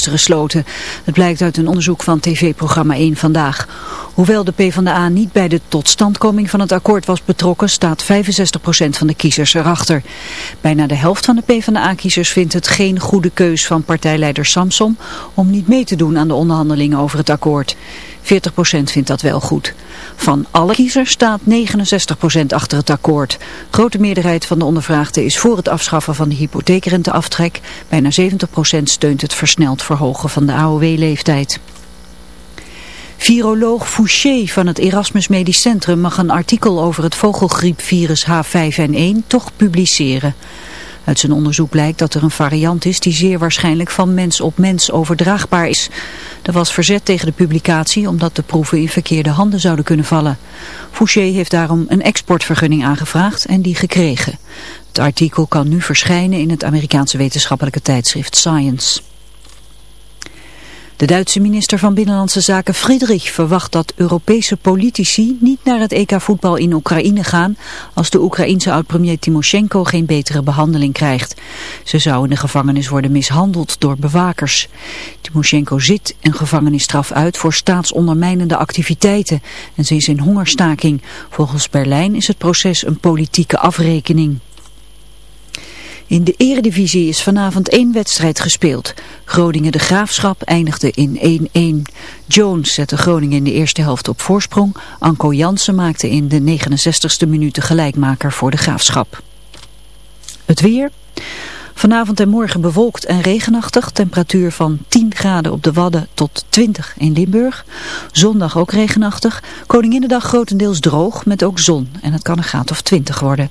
gisteren sloten. Het blijkt uit een onderzoek van tv-programma 1 Vandaag. Hoewel de PvdA niet bij de totstandkoming van het akkoord was betrokken, staat 65% van de kiezers erachter. Bijna de helft van de PvdA-kiezers vindt het geen goede keus van partijleider Samson om niet mee te doen aan de onderhandelingen over het akkoord. 40% vindt dat wel goed. Van alle kiezers staat 69% achter het akkoord. Grote meerderheid van de ondervraagden is voor het afschaffen van de hypotheekrenteaftrek. Bijna 70% steunt het versneld verhogen van de AOW-leeftijd. Viroloog Fouché van het Erasmus Medisch Centrum mag een artikel over het vogelgriepvirus H5N1 toch publiceren. Uit zijn onderzoek blijkt dat er een variant is die zeer waarschijnlijk van mens op mens overdraagbaar is. Er was verzet tegen de publicatie omdat de proeven in verkeerde handen zouden kunnen vallen. Fouché heeft daarom een exportvergunning aangevraagd en die gekregen. Het artikel kan nu verschijnen in het Amerikaanse wetenschappelijke tijdschrift Science. De Duitse minister van Binnenlandse Zaken Friedrich verwacht dat Europese politici niet naar het EK voetbal in Oekraïne gaan als de Oekraïense oud-premier Timoshenko geen betere behandeling krijgt. Ze zou in de gevangenis worden mishandeld door bewakers. Timoshenko zit een gevangenisstraf uit voor staatsondermijnende activiteiten en ze is in hongerstaking. Volgens Berlijn is het proces een politieke afrekening. In de eredivisie is vanavond één wedstrijd gespeeld. Groningen de Graafschap eindigde in 1-1. Jones zette Groningen in de eerste helft op voorsprong. Anko Jansen maakte in de 69ste minuut de gelijkmaker voor de Graafschap. Het weer... Vanavond en morgen bewolkt en regenachtig. Temperatuur van 10 graden op de Wadden tot 20 in Limburg. Zondag ook regenachtig. Koninginnedag grotendeels droog met ook zon. En het kan een graad of 20 worden.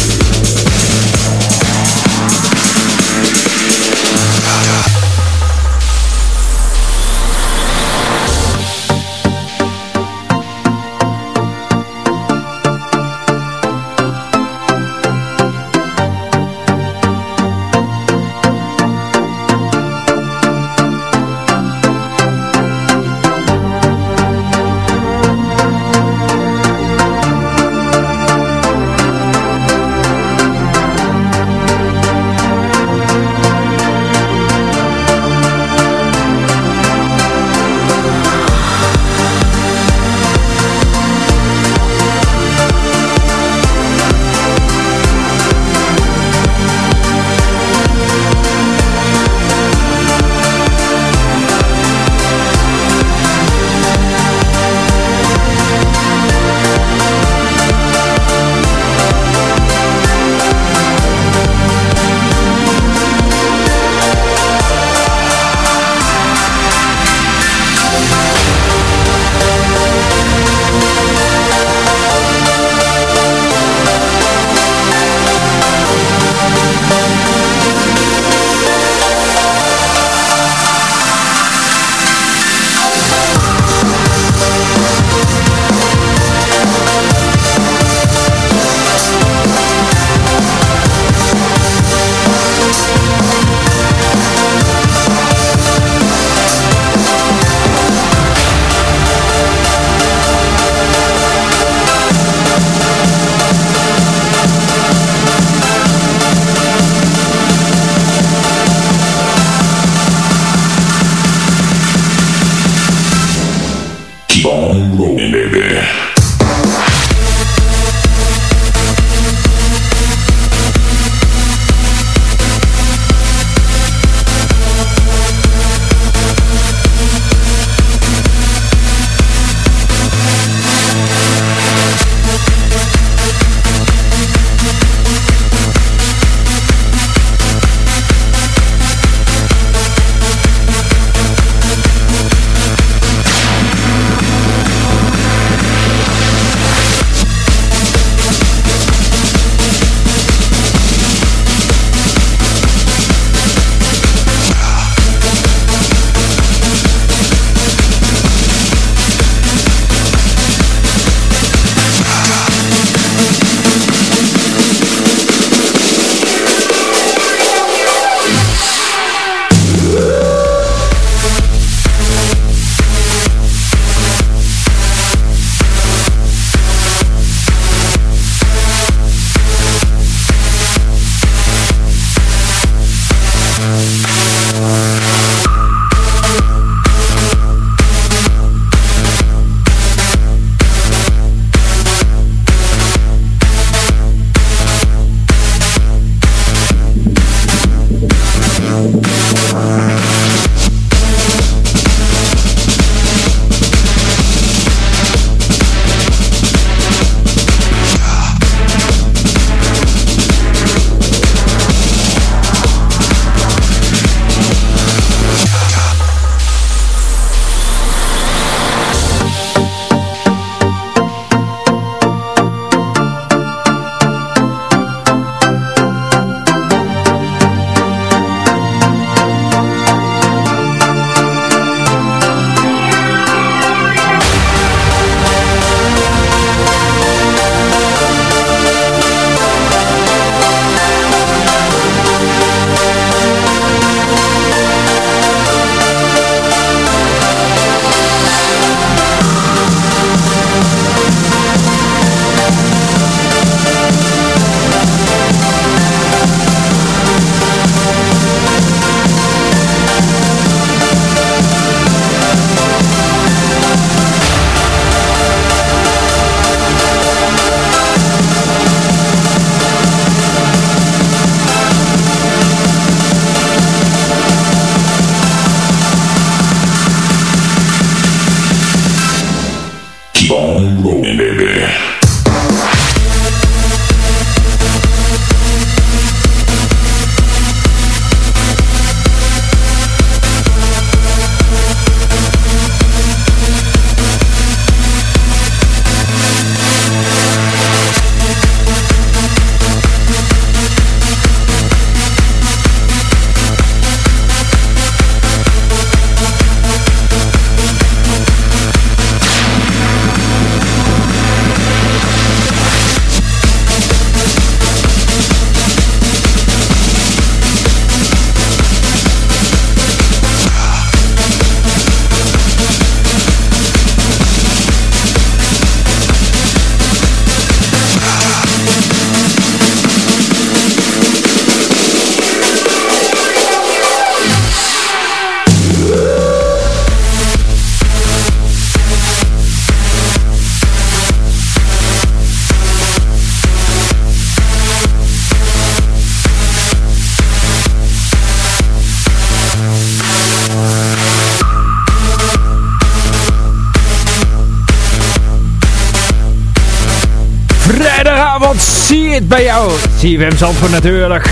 Bij jou. CFM Zandvoort natuurlijk.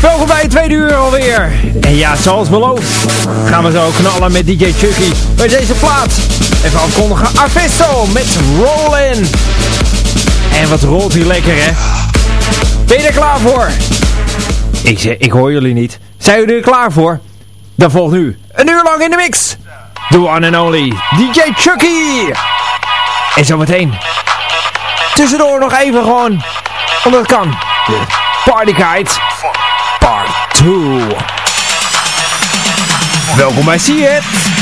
Welkom bij het tweede uur alweer. En ja, zoals beloofd gaan we zo knallen met DJ Chucky bij deze plaats. Even afkondigen. Afisto met Rollin. En wat rolt hier lekker hè. Ben je er klaar voor? Ik, zeg, ik hoor jullie niet. Zijn jullie er klaar voor? Dan volgt nu een uur lang in de mix. The one and only DJ Chucky. En zometeen tussendoor nog even gewoon, het kan, de Party Guide Part 2. Welkom bij See It.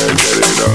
and get it on.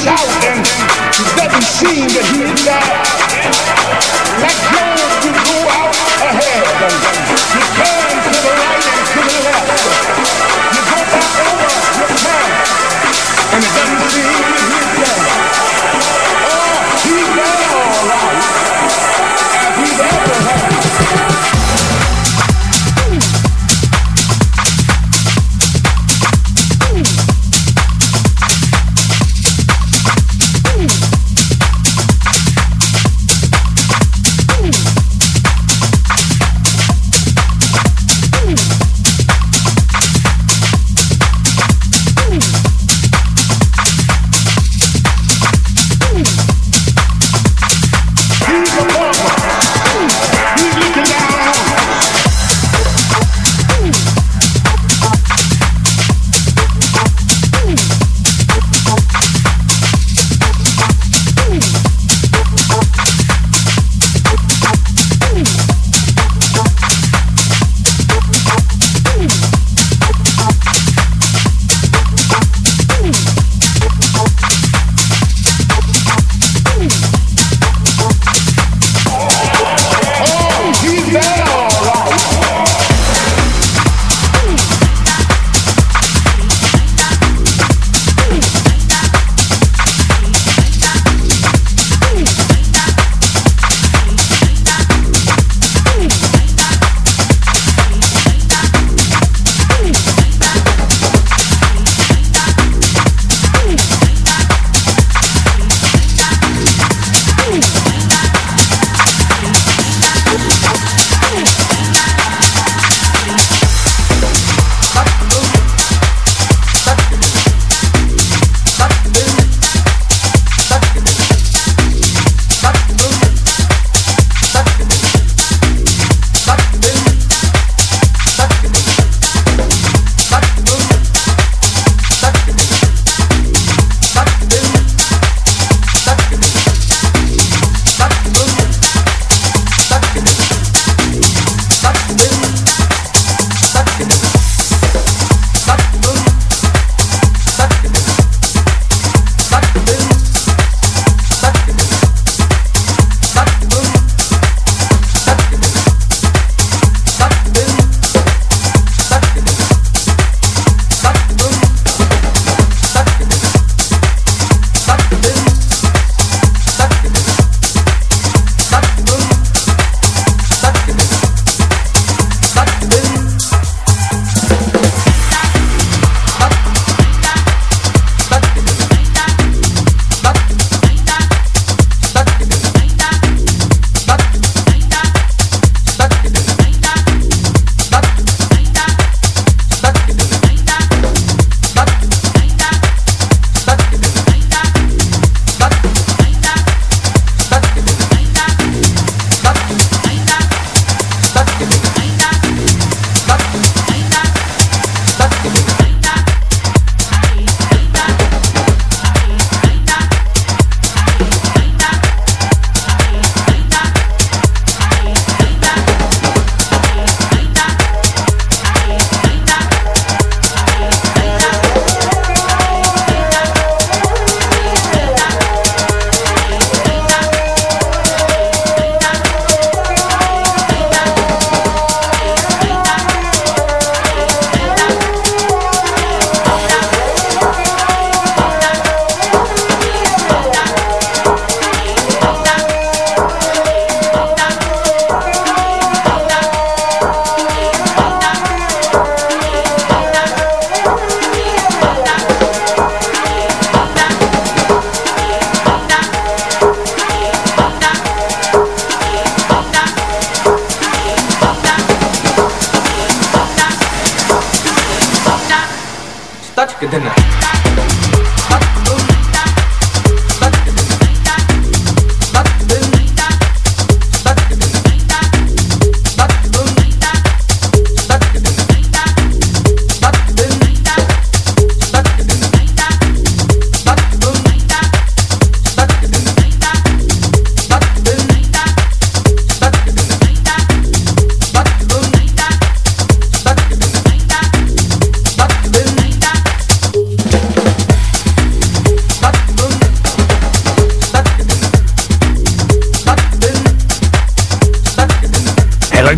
reach out and let him see that he is God. Let those who go out ahead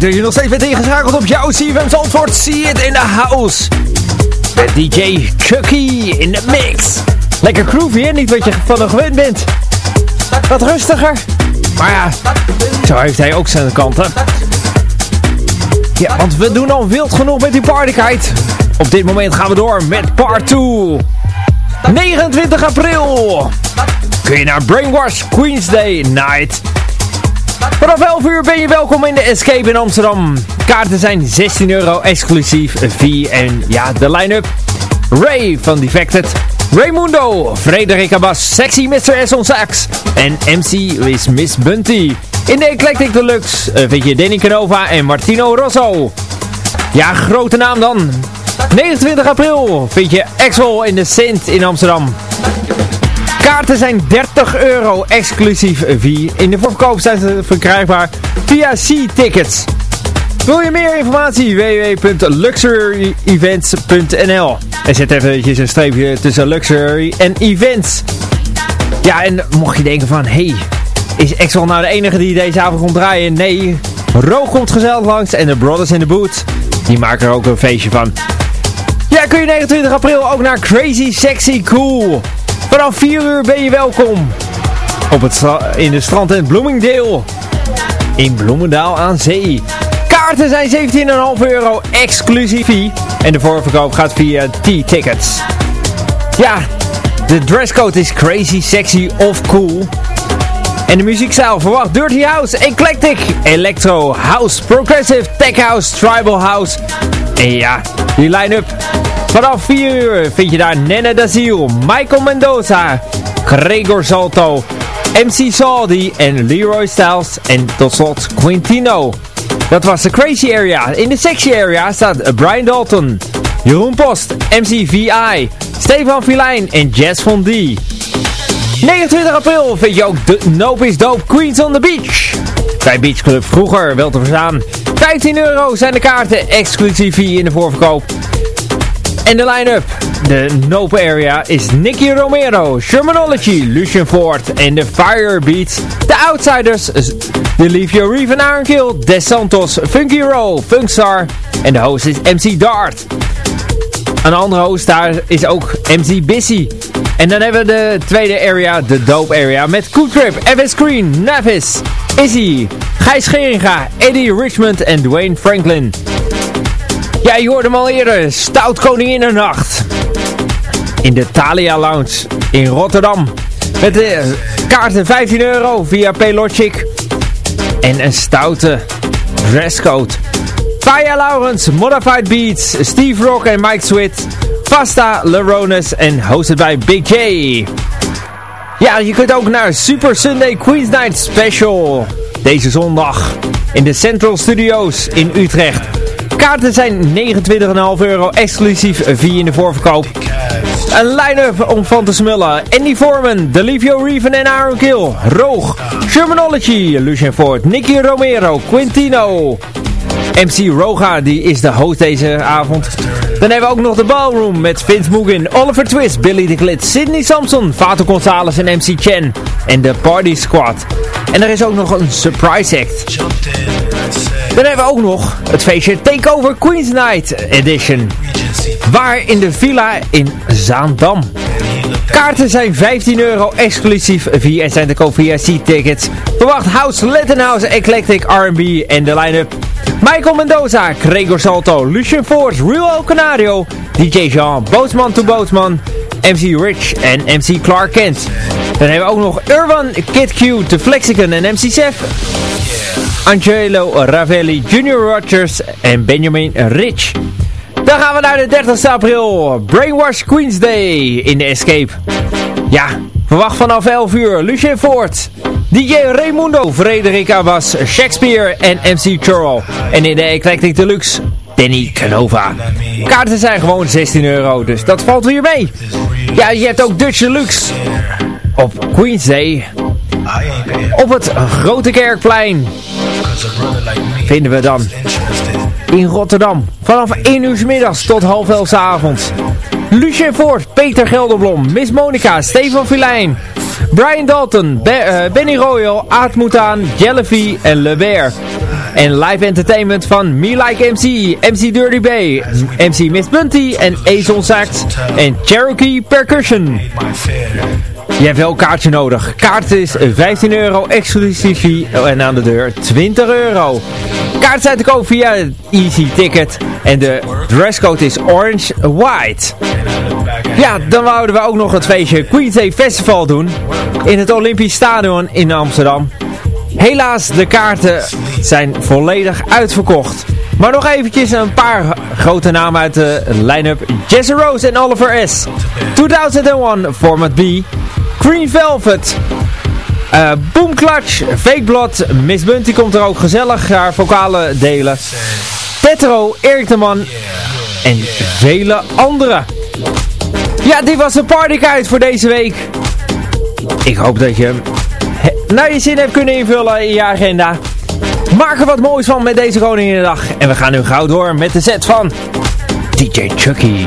dat je nog steeds bent ingeschakeld op jouw CFM Zandvoort. See it in the house. Met DJ Chucky in de mix. Lekker groovy, hè? Niet wat je van hem gewend bent. Wat rustiger. Maar ja, zo heeft hij ook zijn kanten. Ja, want we doen al wild genoeg met die partykite. Op dit moment gaan we door met part 2. 29 april kun je naar Brainwash Queen's Day Night. Vanaf 11 uur ben je welkom in de Escape in Amsterdam. Kaarten zijn 16 euro exclusief fee en ja, de line-up. Ray van Defected. Raymundo, Frederik Abbas, Sexy Mr. S on en MC is Miss Bunty. In de Eclectic Deluxe uh, vind je Danny Canova en Martino Rosso. Ja, grote naam dan. 29 april vind je Axel in de Sint in Amsterdam. Kaarten zijn 30 euro exclusief via. In de voorverkoop zijn ze verkrijgbaar via C-Tickets. Wil je meer informatie? www.luxuryevents.nl En zet even een streepje tussen luxury en events. Ja, en mocht je denken van, hey, is Axel nou de enige die deze avond komt draaien? Nee, Roog komt gezellig langs en de Brothers in the Boot, die maken er ook een feestje van. Ja, kun je 29 april ook naar Crazy Sexy Cool. Vanaf 4 uur ben je welkom. Op het in de strand Bloomingdale. In Bloemendaal aan zee. Kaarten zijn 17,5 euro exclusief. En de voorverkoop gaat via T-Tickets. Ja, de dresscode is crazy, sexy of cool. En de muziekstijl verwacht Dirty House, Eclectic, Electro, House, Progressive, Tech House, Tribal House. En ja, die line-up. Vanaf 4 uur vind je daar Nene Daziel, Michael Mendoza, Gregor Salto, MC Saldi en Leroy Styles en tot slot Quintino. Dat was de Crazy Area. In de Sexy Area staat Brian Dalton, Jeroen Post, MC VI, Stefan Filijn en Jess von D. 29 april vind je ook de Nope Dope Queens on the Beach. Bij Beach Club vroeger wel te verstaan. 15 euro zijn de kaarten exclusief in de voorverkoop. En de line-up. De Nope Area is Nicky Romero, Shermanology, Lucian Ford en de Firebeats. De Outsiders, de Livio Reeve en Aaron Des Santos, Funky Roll, Funkstar en de host is MC Dart. Een andere host daar is ook MC Bissy. En dan hebben we de tweede area, de Dope Area, met Cool Trip, FS Green, Navis, Izzy, Gijs Geringa, Eddie Richmond en Dwayne Franklin. Ja, je hoorde hem al eerder, Stout Koninginnennacht. In de Thalia Lounge in Rotterdam. Met de kaarten 15 euro via Paylogic. En een stoute dresscode. Faya Lawrence, Modified Beats, Steve Rock en Mike Swift, Fasta, Leronis en hosted bij Big J. Ja, je kunt ook naar Super Sunday Queen's Night Special. Deze zondag in de Central Studios in Utrecht. Kaarten zijn 29,5 euro exclusief via in de voorverkoop. Een line-up om van te smullen. Andy Foreman, Delivio Reven en Aaron Kill. Roog, Shermanology, Lucien Ford, Nicky Romero, Quintino. MC Roga, die is de host deze avond. Dan hebben we ook nog de Ballroom met Vince Mugen, Oliver Twist, Billy de Glit, Sidney Samson, Vato Gonzalez en MC Chen. En de Party Squad. En er is ook nog een surprise act. Dan hebben we ook nog het feestje Takeover Queen's Night Edition. Waar in de villa in Zaandam. Kaarten zijn 15 euro exclusief via en zijn te koop via C-Tickets. Verwacht House, Latin House, Eclectic, R&B en de line-up. Michael Mendoza, Gregor Salto, Lucien Force, Real Canario, DJ Jean, Bootsman to Bootsman, MC Rich en MC Clark Kent. Dan hebben we ook nog Urban, Kid Q, The Flexicon en MC Sef. Angelo Ravelli, Junior Rogers en Benjamin Rich. Dan gaan we naar de 30 april. Brainwash Queen's Day in de Escape. Ja, verwacht vanaf 11 uur. Lucien Ford, DJ Raimundo, Frederik Abbas, Shakespeare en MC Churl. En in de Eclectic Deluxe, Danny Canova. Kaarten zijn gewoon 16 euro, dus dat valt weer mee. Ja, je hebt ook Dutch Deluxe. Op Queen's Day. Op het Grote Kerkplein. Vinden we dan in Rotterdam. Vanaf 1 uur middags tot half 11 s avonds. Lucien Voort, Peter Gelderblom, Miss Monica, Stefan Filijn, Brian Dalton, Be uh, Benny Royal, Aad Moutaan, en Lebert. En live entertainment van Me Like MC, MC Dirty Bay, MC Miss Bunty en Azon Sax en Cherokee Percussion. Je hebt wel een kaartje nodig. Kaart is 15 euro, exclusief en aan de deur 20 euro. Kaart zijn te koop via Easy Ticket en de dresscode is orange white. Ja, dan wouden we ook nog het feestje Queen's Day Festival doen in het Olympisch Stadion in Amsterdam. Helaas, de kaarten zijn volledig uitverkocht. Maar nog eventjes een paar grote namen uit de line-up. Jesse Rose en Oliver S. 2001 Format B. Green Velvet. Uh, Boom Clutch, Fake Blood, Miss Bunty komt er ook gezellig haar vocale delen. Petro, Erik de Man en vele anderen. Ja, dit was de partyguide voor deze week. Ik hoop dat je naar je zin hebt kunnen invullen in je agenda. Maak er wat moois van met deze Koninginnedag. En we gaan nu gauw door met de set van DJ Chucky.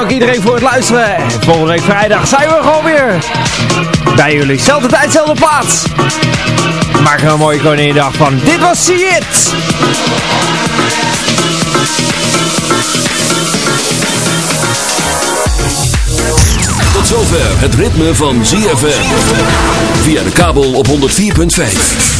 Ik bedank iedereen voor het luisteren. volgende week vrijdag zijn we gewoon weer bij jullie. Zelfde tijd, zelfde plaats. Maak een mooie Koninginnedag van. Dit was See It! Tot zover het ritme van ZFM. Via de kabel op 104.5.